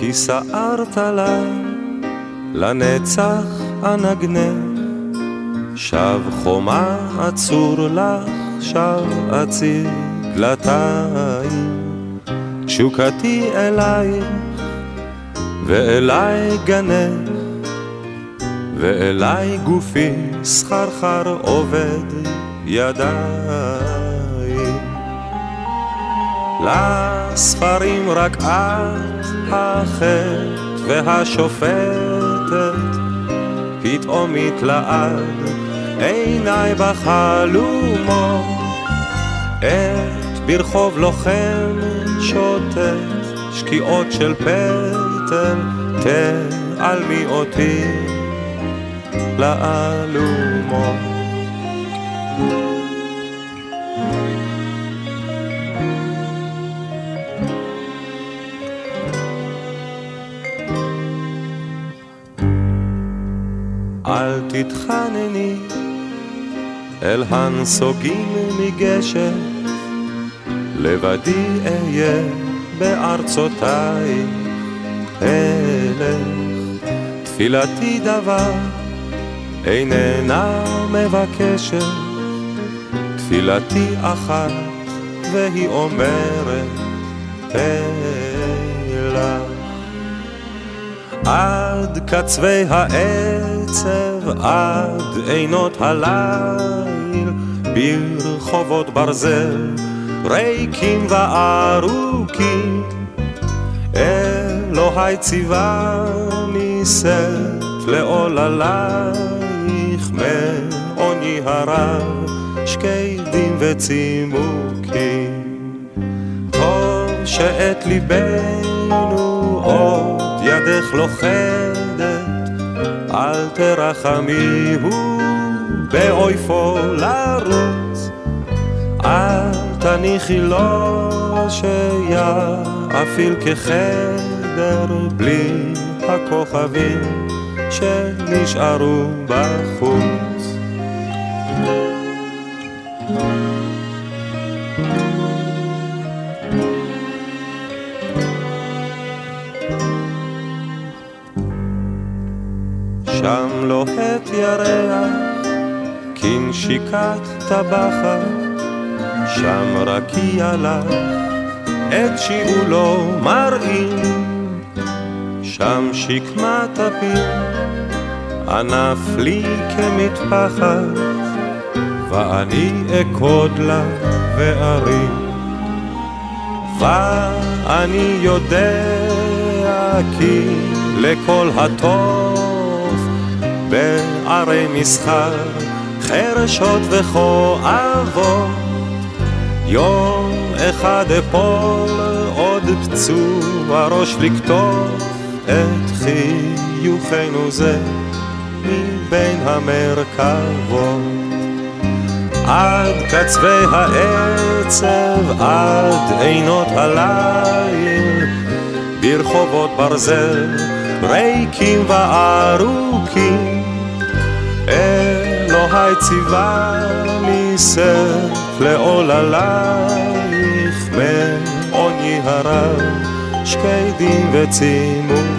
כי סערת לה, לנצח אנגנך, שב חומה עצור לך, שב אציר דלתיים, תשוקתי אלייך, ואליי גנך, ואליי גופי סחרחר עובד ידיים. לספרים רק את החטא והשופטת, פתאום התלעד עיניי בחלומות, את ברחוב לוחם שוטט, שקיעות של פטל, תעלמי אותי לאלומות. תתחנני אל הנסוגים מגשם, לבדי אהיה בארצותיי, אלך תפילתי דבר איננה מבקשת, תפילתי אחת והיא אומרת אלך עד קצווי העצב, עד עינות הליל, ברחובות ברזל, ריקים וארוכים. אלוהי ציווני שאת לעוללייך, מעוני הרב, שקדים וצימוקים. טוב שאת ליבנו עוד ידך לוכדת, אל תרחמי הוא באויפו לרוץ, אל תניחי לו שיאפיל כחדר בלי הכוכבים שנשארו בחוץ. שם לוהט ירח, כנשיקת טבחת, שם רקיע לך, את שיעולו מראים, שם שקמת הפיר, ענף לי כמטפחת, ואני אכוד לה וארים. ואני יודע כי לכל הטוב בערי מסחר חרשות וכואבות יום אחד אפול עוד פצוע ראש לקטוף את חיוכנו זה מבין המרכבות עד קצווי העצב, עד עינות הליל, ברחובות ברזל, ריקים וארוכים. אלוהי ציווה לי סף לעוללייך, מעוני הרב, שקדים וצימוקים.